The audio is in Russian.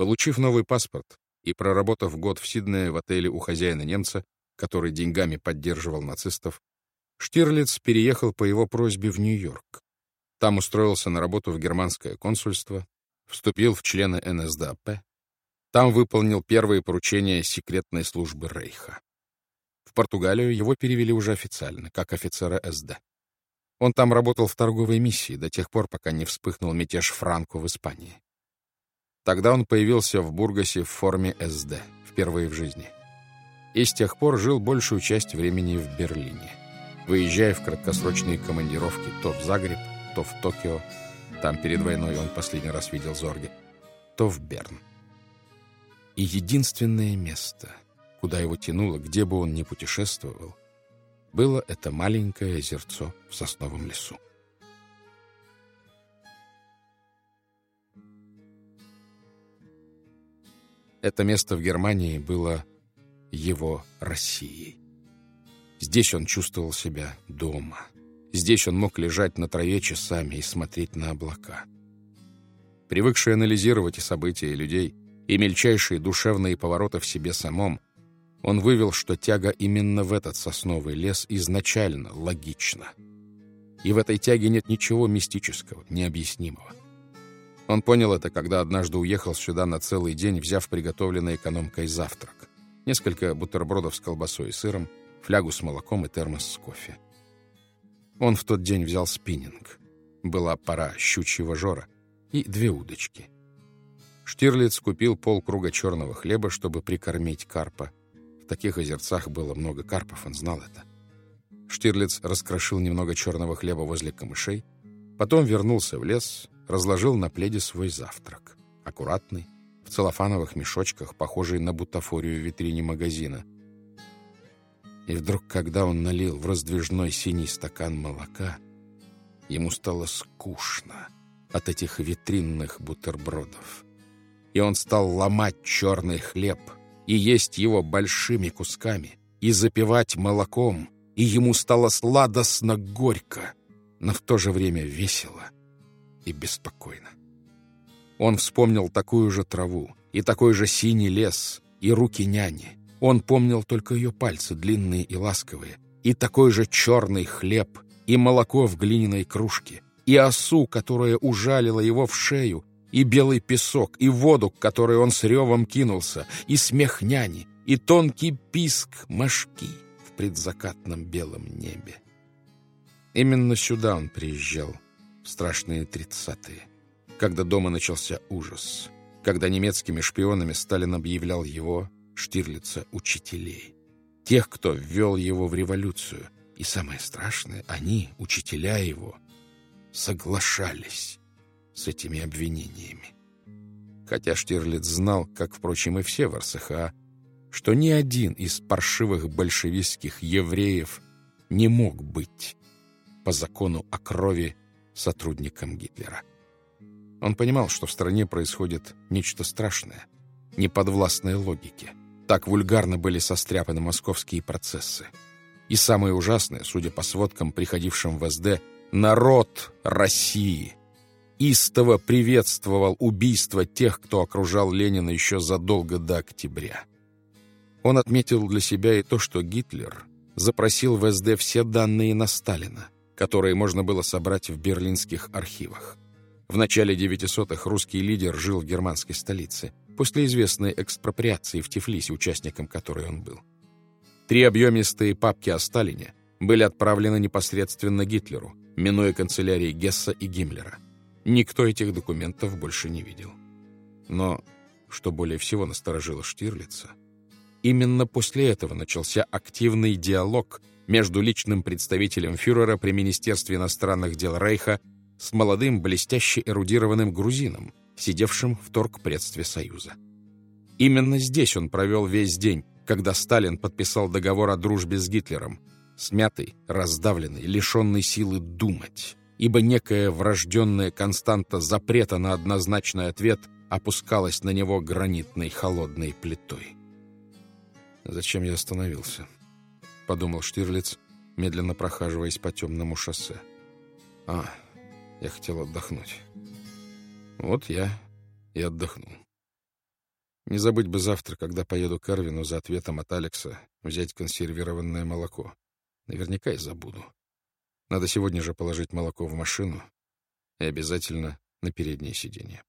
Получив новый паспорт и проработав год в Сиднее в отеле у хозяина немца, который деньгами поддерживал нацистов, Штирлиц переехал по его просьбе в Нью-Йорк. Там устроился на работу в германское консульство, вступил в члены НСДАП, там выполнил первые поручения секретной службы Рейха. В Португалию его перевели уже официально, как офицера СД. Он там работал в торговой миссии до тех пор, пока не вспыхнул мятеж Франко в Испании. Тогда он появился в Бургасе в форме СД, впервые в жизни. И с тех пор жил большую часть времени в Берлине, выезжая в краткосрочные командировки то в Загреб, то в Токио, там перед войной он последний раз видел Зорги, то в Берн. И единственное место, куда его тянуло, где бы он ни путешествовал, было это маленькое озерцо в сосновом лесу. Это место в Германии было его Россией. Здесь он чувствовал себя дома. Здесь он мог лежать на траве часами и смотреть на облака. Привыкший анализировать и события, и людей, и мельчайшие душевные повороты в себе самом, он вывел, что тяга именно в этот сосновый лес изначально логична. И в этой тяге нет ничего мистического, необъяснимого. Он понял это, когда однажды уехал сюда на целый день, взяв приготовленный экономкой завтрак. Несколько бутербродов с колбасой и сыром, флягу с молоком и термос с кофе. Он в тот день взял спиннинг. Была пора щучьего жора и две удочки. Штирлиц купил полкруга черного хлеба, чтобы прикормить карпа. В таких озерцах было много карпов, он знал это. Штирлиц раскрошил немного черного хлеба возле камышей, потом вернулся в лес, разложил на пледе свой завтрак. Аккуратный, в целлофановых мешочках, похожий на бутафорию в витрине магазина. И вдруг, когда он налил в раздвижной синий стакан молока, ему стало скучно от этих витринных бутербродов. И он стал ломать черный хлеб и есть его большими кусками, и запивать молоком, и ему стало сладостно горько, но в то же время весело — и беспокойно. Он вспомнил такую же траву, и такой же синий лес, и руки няни. Он помнил только ее пальцы, длинные и ласковые, и такой же черный хлеб, и молоко в глиняной кружке, и осу, которая ужалила его в шею, и белый песок, и воду, к которой он с ревом кинулся, и смех няни, и тонкий писк мошки в предзакатном белом небе. Именно сюда он приезжал, страшные тридцатые, когда дома начался ужас, когда немецкими шпионами Сталин объявлял его, Штирлица, учителей. Тех, кто ввел его в революцию. И самое страшное, они, учителя его, соглашались с этими обвинениями. Хотя Штирлиц знал, как, впрочем, и все в РСХА, что ни один из паршивых большевистских евреев не мог быть по закону о крови сотрудником Гитлера. Он понимал, что в стране происходит нечто страшное, неподвластное логике. Так вульгарно были состряпаны московские процессы. И самое ужасное, судя по сводкам, приходившим в СД, народ России истово приветствовал убийство тех, кто окружал Ленина еще задолго до октября. Он отметил для себя и то, что Гитлер запросил в СД все данные на Сталина – которые можно было собрать в берлинских архивах. В начале 900-х русский лидер жил в германской столице, после известной экспроприации в Тифлисе, участником которой он был. Три объемистые папки о Сталине были отправлены непосредственно Гитлеру, минуя канцелярии Гесса и Гиммлера. Никто этих документов больше не видел. Но, что более всего насторожило Штирлица, именно после этого начался активный диалог между личным представителем фюрера при Министерстве иностранных дел Рейха с молодым, блестяще эрудированным грузином, сидевшим в торгпредстве Союза. Именно здесь он провел весь день, когда Сталин подписал договор о дружбе с Гитлером, смятый, раздавленный, лишенный силы думать, ибо некая врожденная константа запрета на однозначный ответ опускалась на него гранитной холодной плитой. Зачем я остановился? Подумал Штирлиц, медленно прохаживаясь по темному шоссе. А, я хотел отдохнуть. Вот я и отдохнул. Не забыть бы завтра, когда поеду к Эрвину за ответом от Алекса, взять консервированное молоко. Наверняка и забуду. Надо сегодня же положить молоко в машину и обязательно на переднее сиденье.